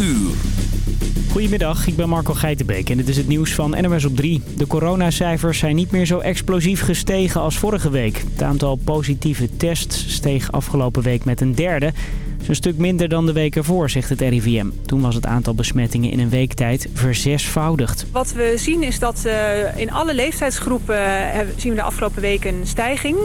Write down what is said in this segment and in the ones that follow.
uur. Goedemiddag, ik ben Marco Geitenbeek en dit is het nieuws van NMS op 3. De coronacijfers zijn niet meer zo explosief gestegen als vorige week. Het aantal positieve tests steeg afgelopen week met een derde. Dat is een stuk minder dan de week ervoor, zegt het RIVM. Toen was het aantal besmettingen in een week tijd verzesvoudigd. Wat we zien is dat uh, in alle leeftijdsgroepen uh, zien we de afgelopen week een stijging.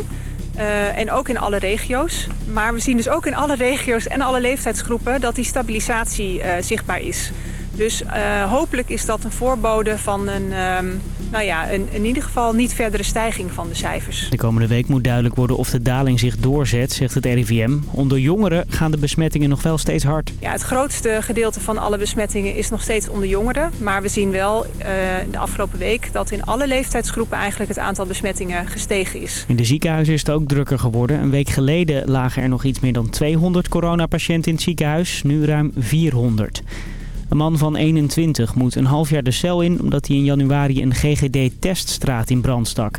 Uh, en ook in alle regio's. Maar we zien dus ook in alle regio's en alle leeftijdsgroepen dat die stabilisatie zichtbaar is. Dus uh, hopelijk is dat een voorbode van een, um, nou ja, een, in ieder geval niet verdere stijging van de cijfers. De komende week moet duidelijk worden of de daling zich doorzet, zegt het RIVM. Onder jongeren gaan de besmettingen nog wel steeds hard. Ja, het grootste gedeelte van alle besmettingen is nog steeds onder jongeren. Maar we zien wel uh, de afgelopen week dat in alle leeftijdsgroepen eigenlijk het aantal besmettingen gestegen is. In de ziekenhuizen is het ook drukker geworden. Een week geleden lagen er nog iets meer dan 200 coronapatiënten in het ziekenhuis, nu ruim 400. Een man van 21 moet een half jaar de cel in omdat hij in januari een GGD-teststraat in brand stak.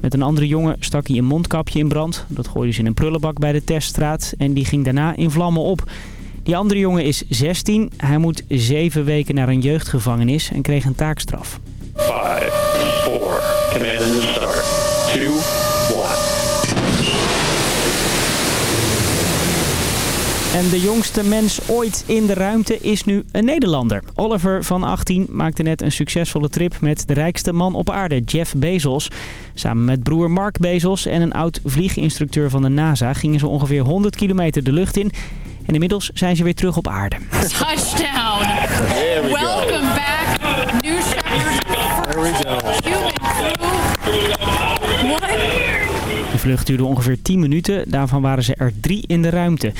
Met een andere jongen stak hij een mondkapje in brand. Dat gooide ze in een prullenbak bij de teststraat en die ging daarna in vlammen op. Die andere jongen is 16. Hij moet zeven weken naar een jeugdgevangenis en kreeg een taakstraf. 5, 4, command En de jongste mens ooit in de ruimte is nu een Nederlander. Oliver van 18 maakte net een succesvolle trip met de rijkste man op aarde, Jeff Bezos. Samen met broer Mark Bezos en een oud vlieginstructeur van de NASA gingen ze ongeveer 100 kilometer de lucht in. En inmiddels zijn ze weer terug op aarde. Touchdown! Welcome back, New Shepard. There we go. Human crew. What? De vlucht duurde ongeveer 10 minuten. Daarvan waren ze er drie in de ruimte.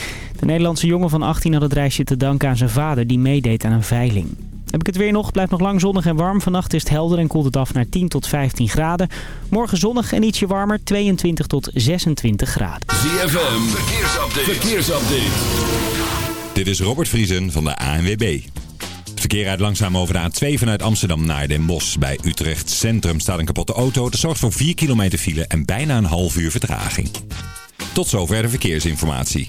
De Nederlandse jongen van 18 had het reisje te danken aan zijn vader die meedeed aan een veiling. Heb ik het weer nog? Blijft nog lang zonnig en warm. Vannacht is het helder en koelt het af naar 10 tot 15 graden. Morgen zonnig en ietsje warmer, 22 tot 26 graden. ZFM, verkeersupdate. verkeersupdate. Dit is Robert Vriesen van de ANWB. Het verkeer rijdt langzaam over de A2 vanuit Amsterdam naar Den Bosch. Bij Utrecht Centrum staat een kapotte auto. Dat zorgt voor 4 kilometer file en bijna een half uur vertraging. Tot zover de verkeersinformatie.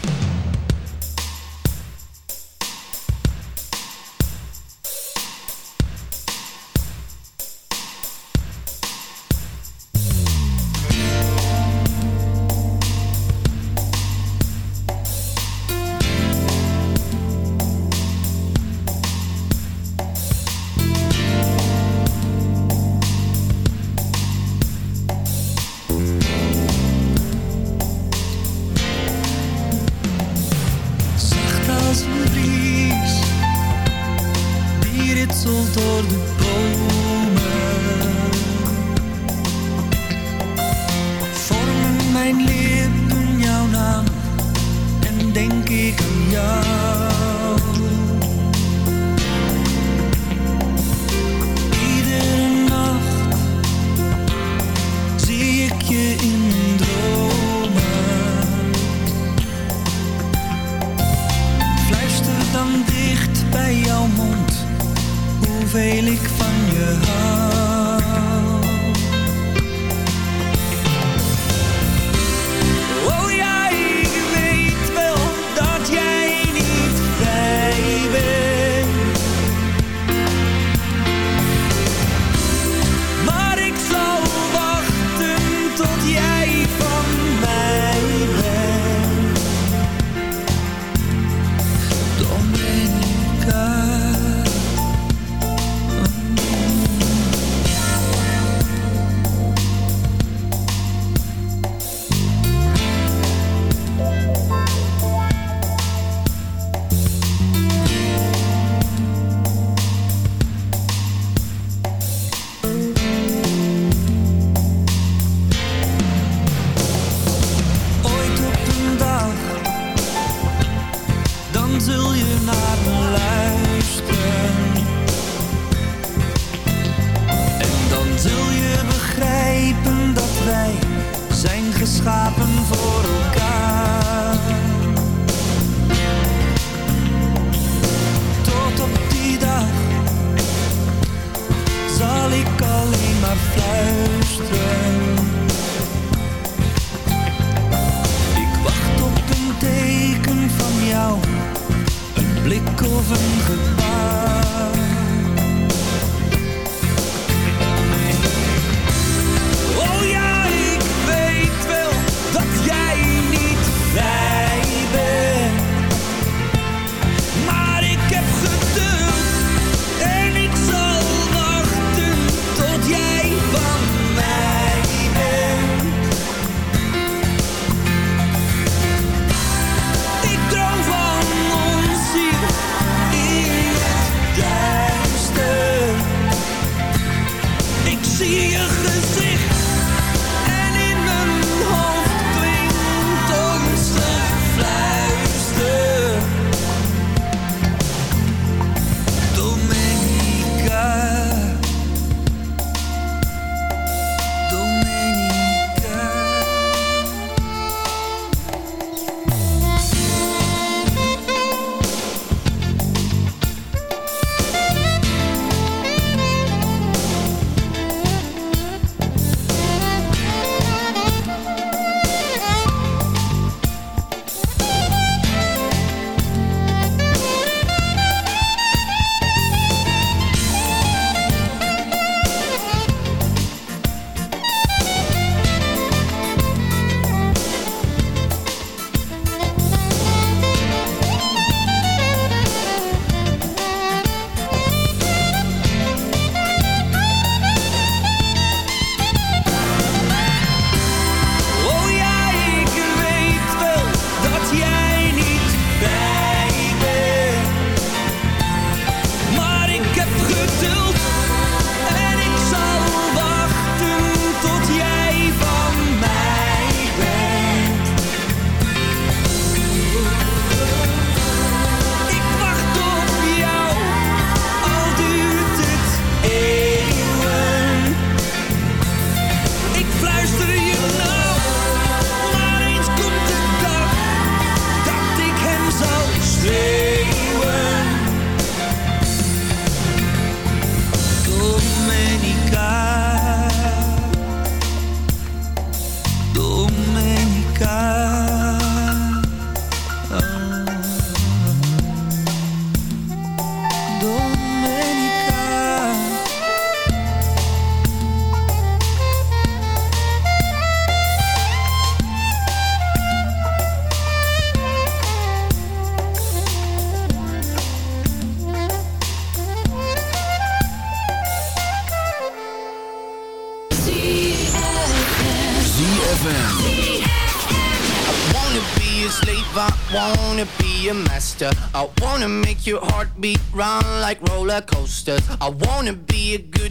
Roller coasters. I wanna be a good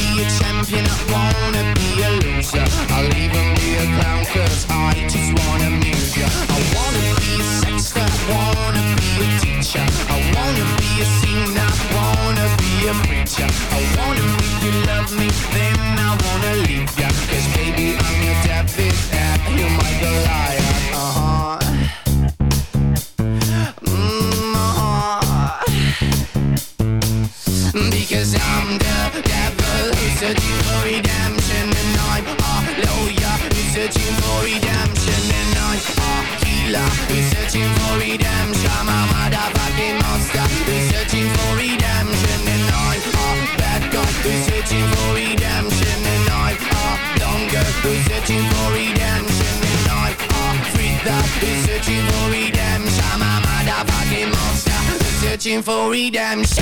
a champion, I wanna be a loser. I'll even be a clown cause I just wanna amuse ya. I wanna be a sexter, wanna be a teacher. I wanna be a singer, I wanna be a preacher. I wanna make you love me, then I wanna leave ya. Cause baby, I'm your David, and you're my Goliath. searching for redemption and I'm a lawyer who's searching for redemption and I'm a healer who's searching for redemption I'm a motherfucking monster who's searching for redemption and I'm a bad guy who's searching for redemption. And I'm a long girl who's searching for redemption. And I'm a freak that who's searching for redemption I'm a motherfucking monster who's searching for redemption.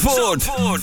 Zandvoort.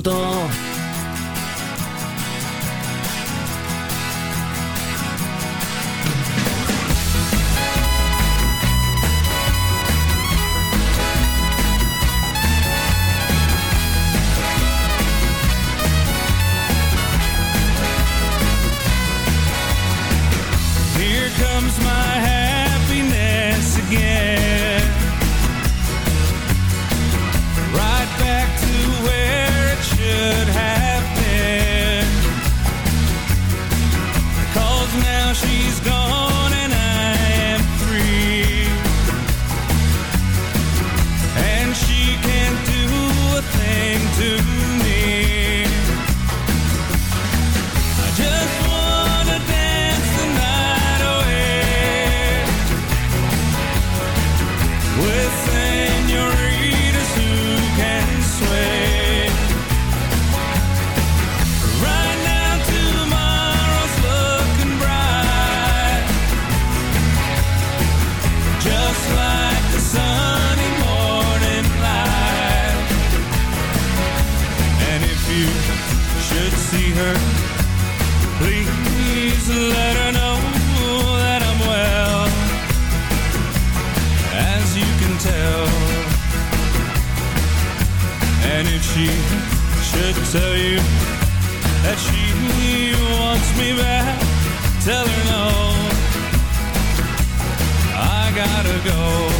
本当 gotta go.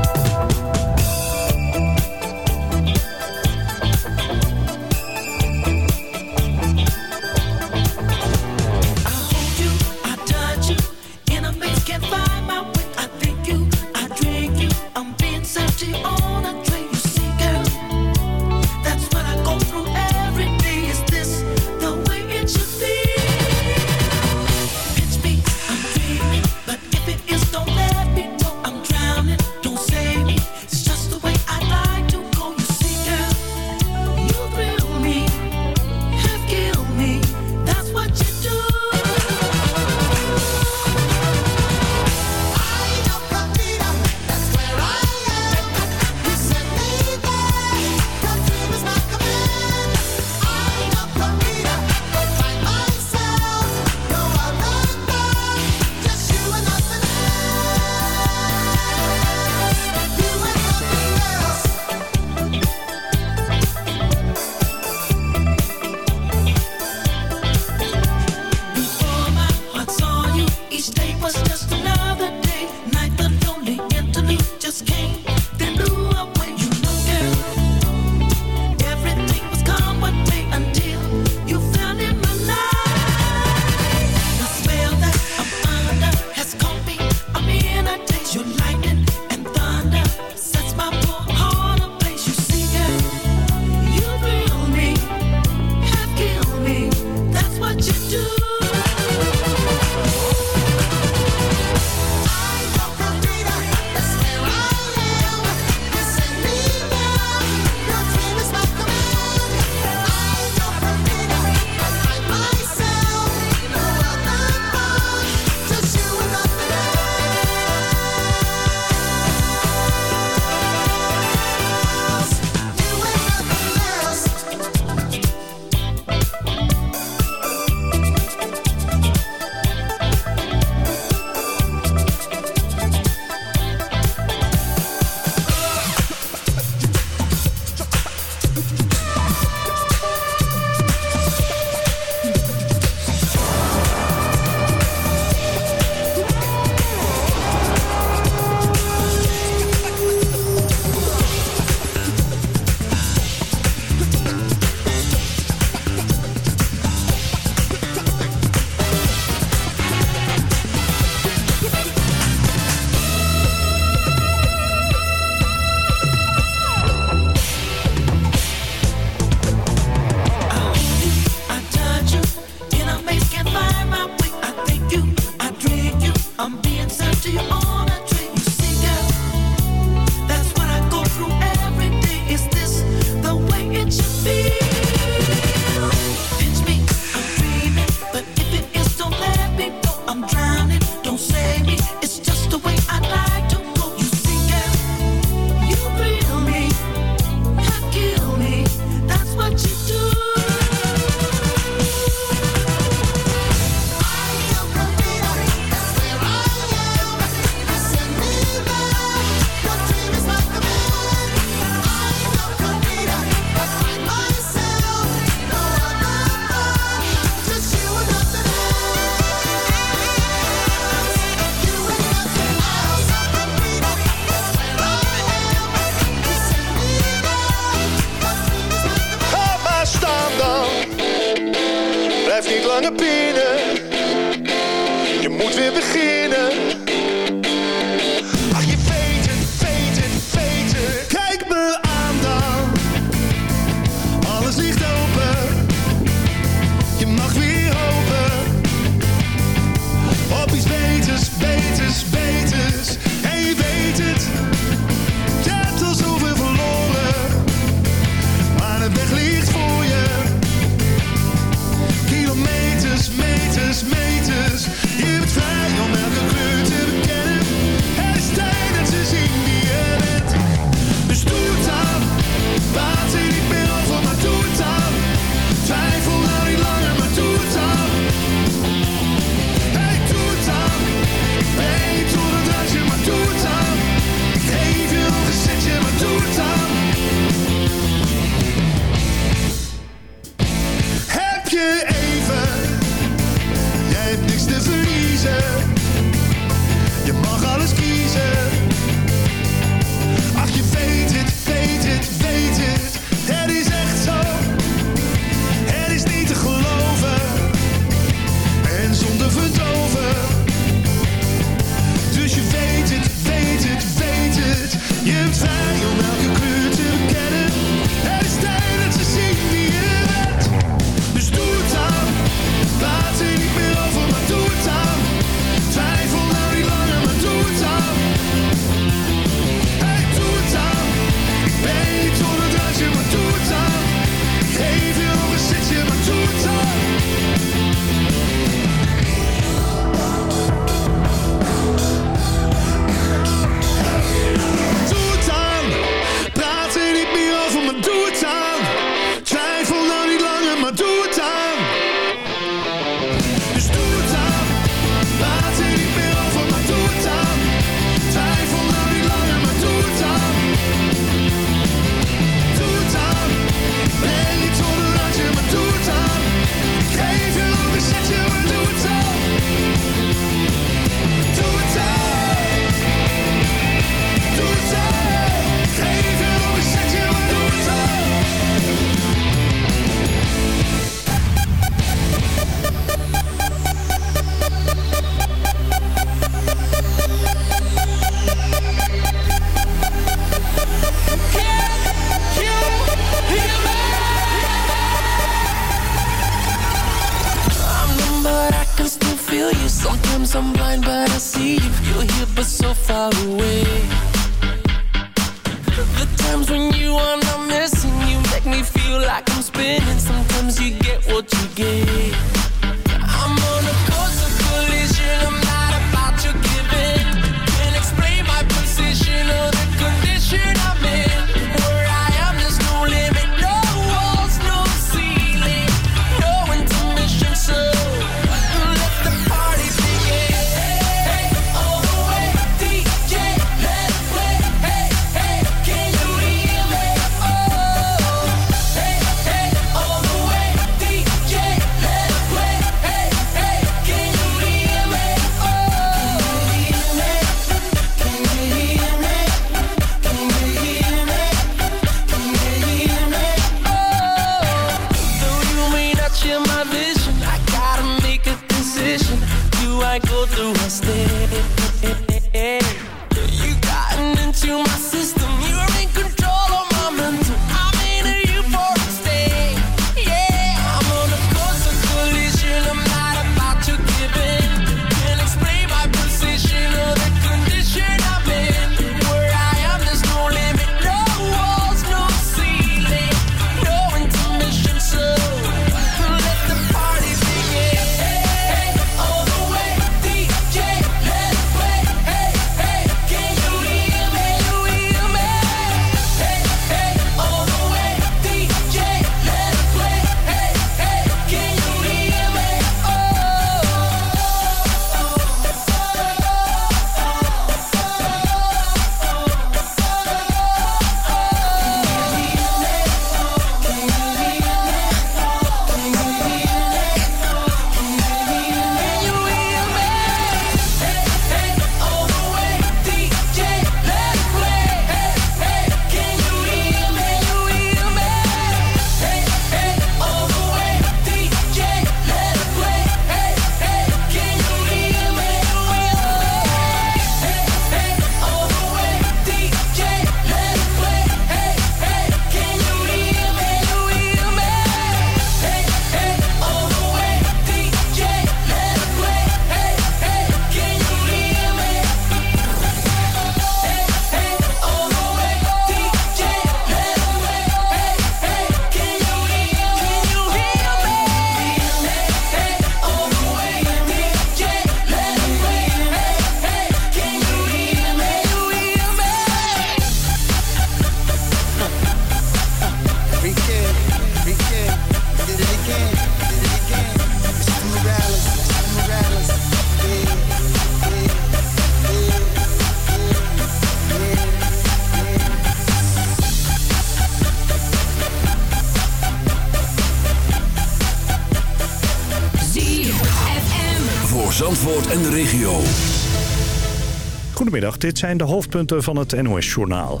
dit zijn de hoofdpunten van het NOS-journaal.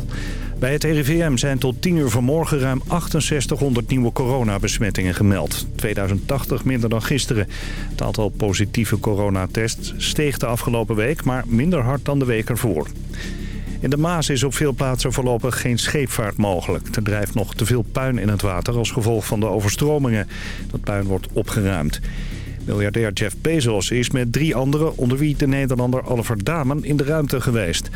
Bij het RIVM zijn tot 10 uur vanmorgen ruim 6800 nieuwe coronabesmettingen gemeld. 2080 minder dan gisteren. Het aantal positieve coronatests steeg de afgelopen week, maar minder hard dan de week ervoor. In de Maas is op veel plaatsen voorlopig geen scheepvaart mogelijk. Er drijft nog te veel puin in het water als gevolg van de overstromingen. Dat puin wordt opgeruimd. Miljardair Jeff Bezos is met drie anderen, onder wie de Nederlander Oliver Damen, in de ruimte geweest.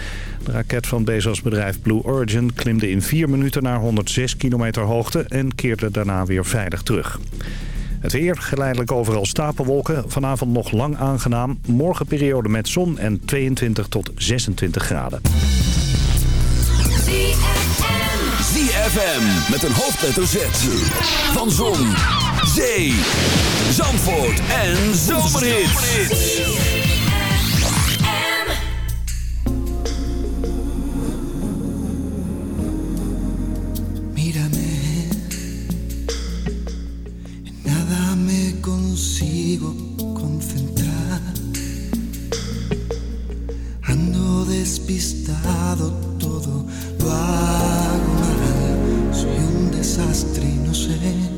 De raket van Bezos bedrijf Blue Origin klimde in vier minuten naar 106 kilometer hoogte en keerde daarna weer veilig terug. Het weer, geleidelijk overal stapelwolken. Vanavond nog lang aangenaam. Morgen periode met zon en 22 tot 26 graden. ZFM met een hoofdletter Z. Van Zon, Zee, Zandvoort en Zomerhits. Mírame, en nada me consigo concentrar. Ando despistado, todo lo hago mal. Soy un desastre y no sé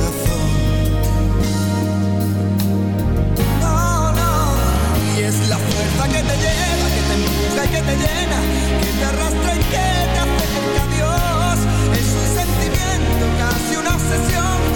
Fuerza que te lleva, que te empuja y que te llena, que te arrastra y que te acerca a Dios. Es un sentimiento, casi una obsesión.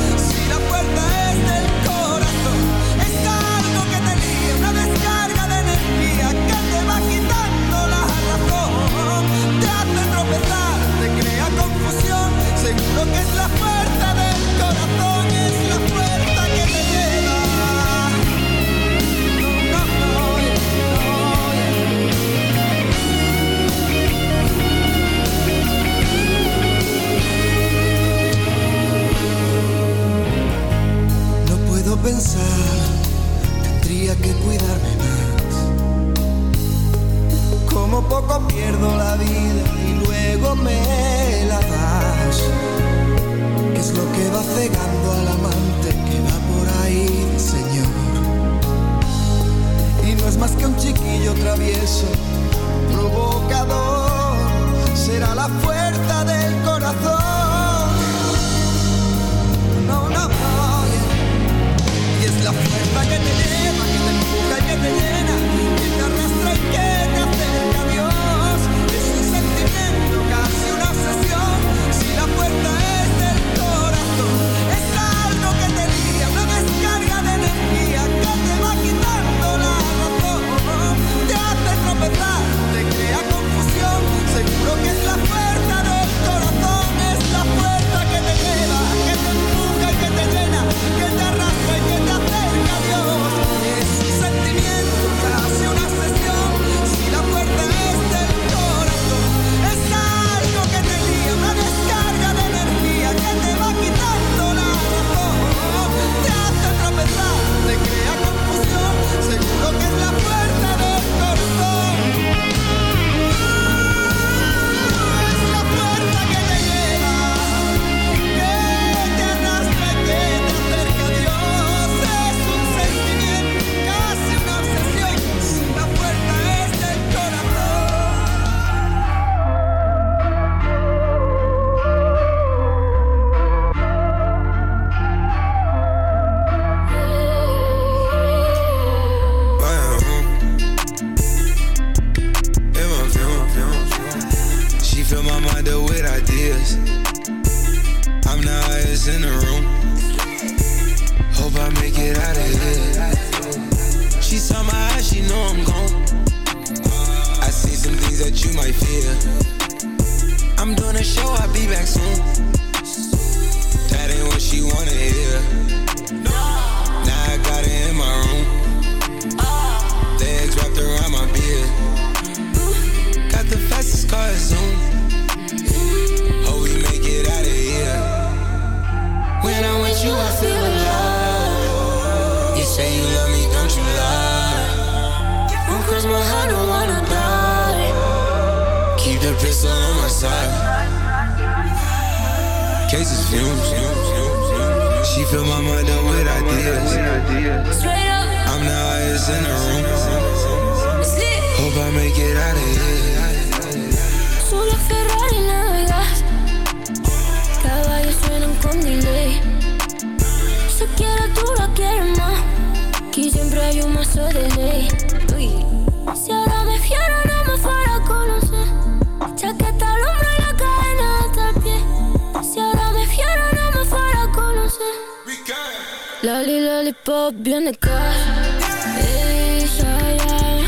Loli, lollipop, bien de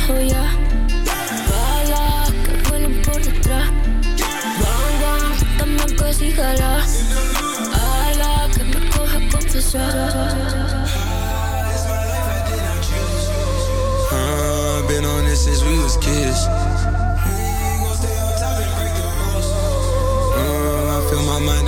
oh ya Balas que vuelan por detrás Bang, bang, dame que si jala Ala, que me coja confesar Uh, been on this since we was kids. Uh, I fill my mind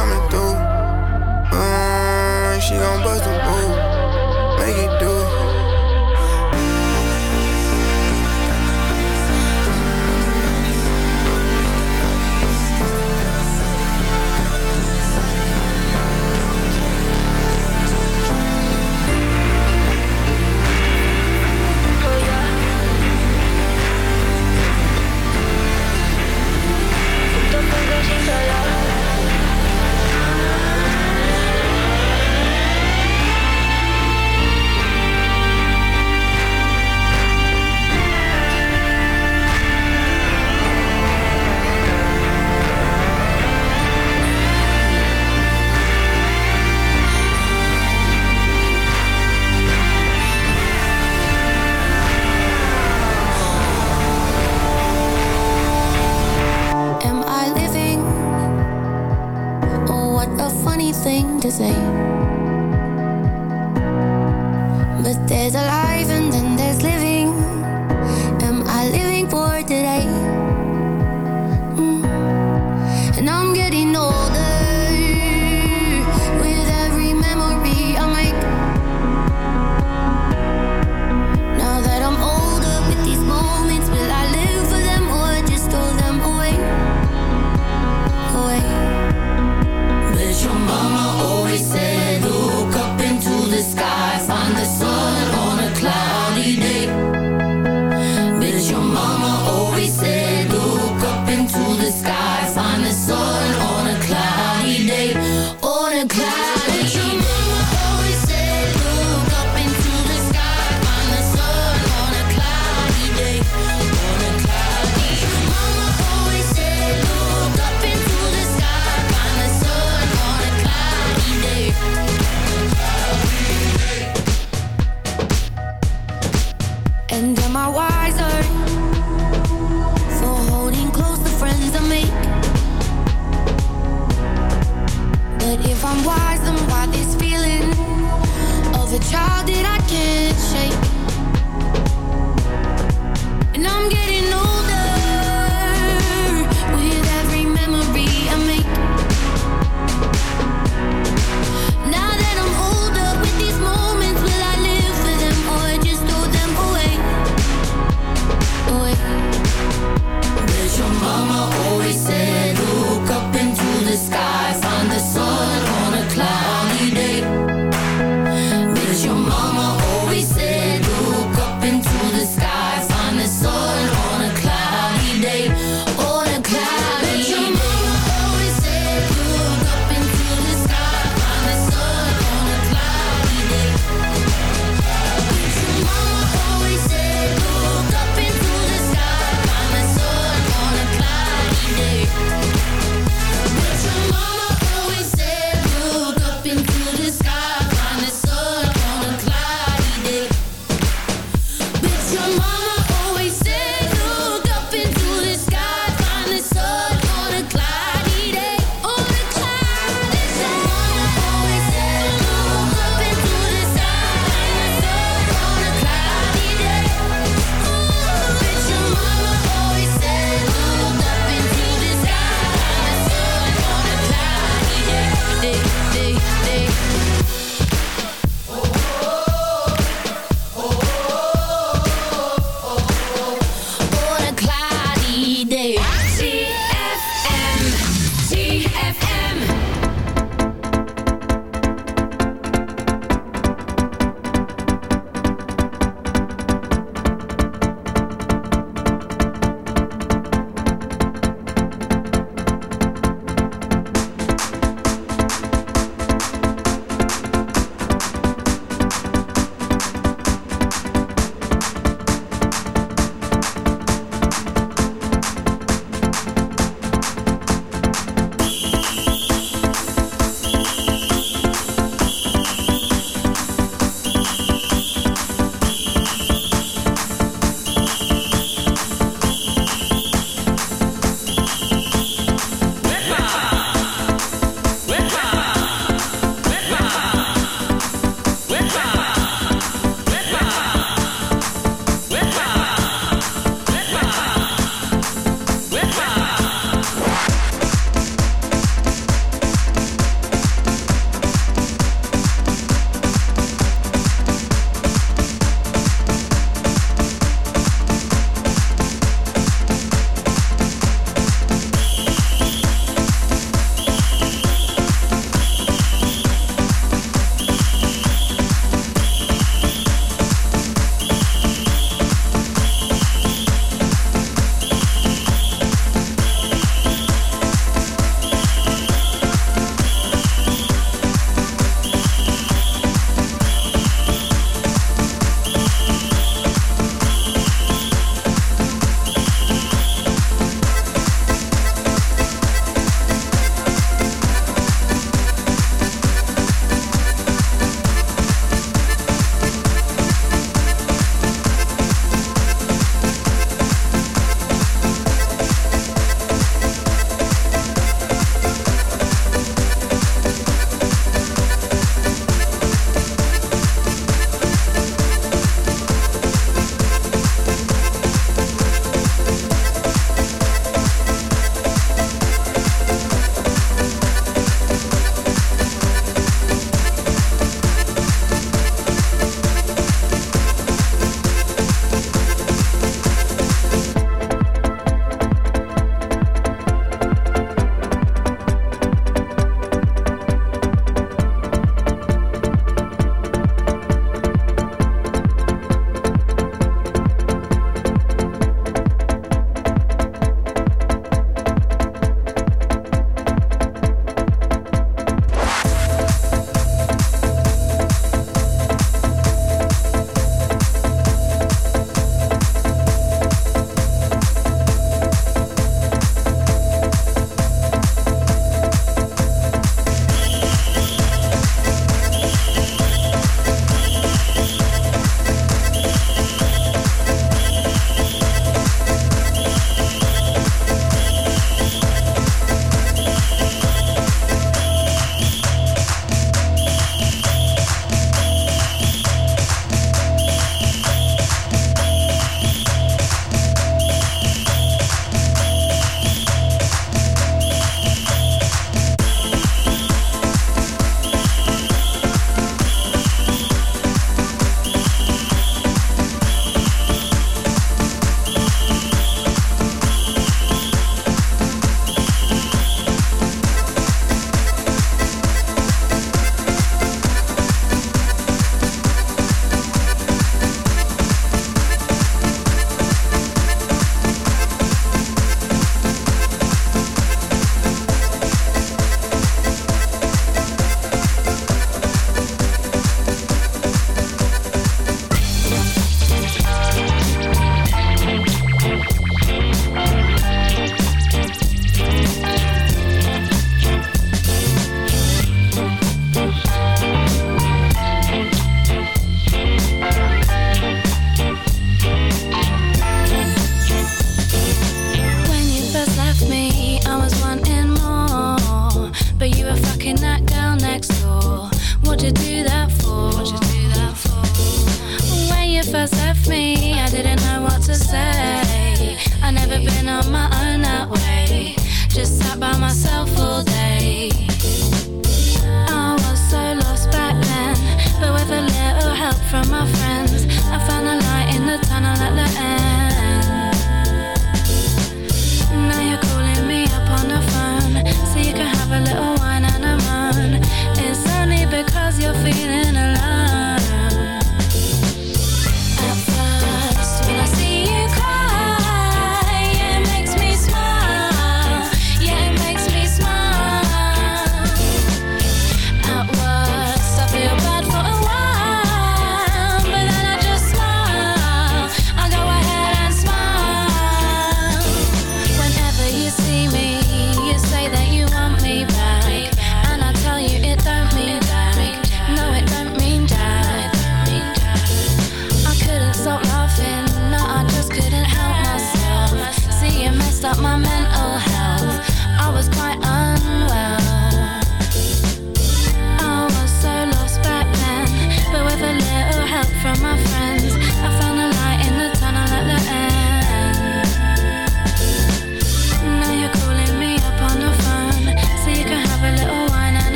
coming through. Mm, she gon' bust a move, make it do.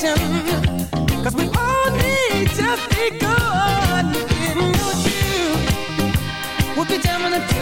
Cause we all need to be good. And you would be down the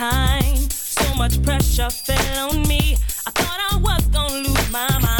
time. So much pressure fell on me. I thought I was gonna lose my mind.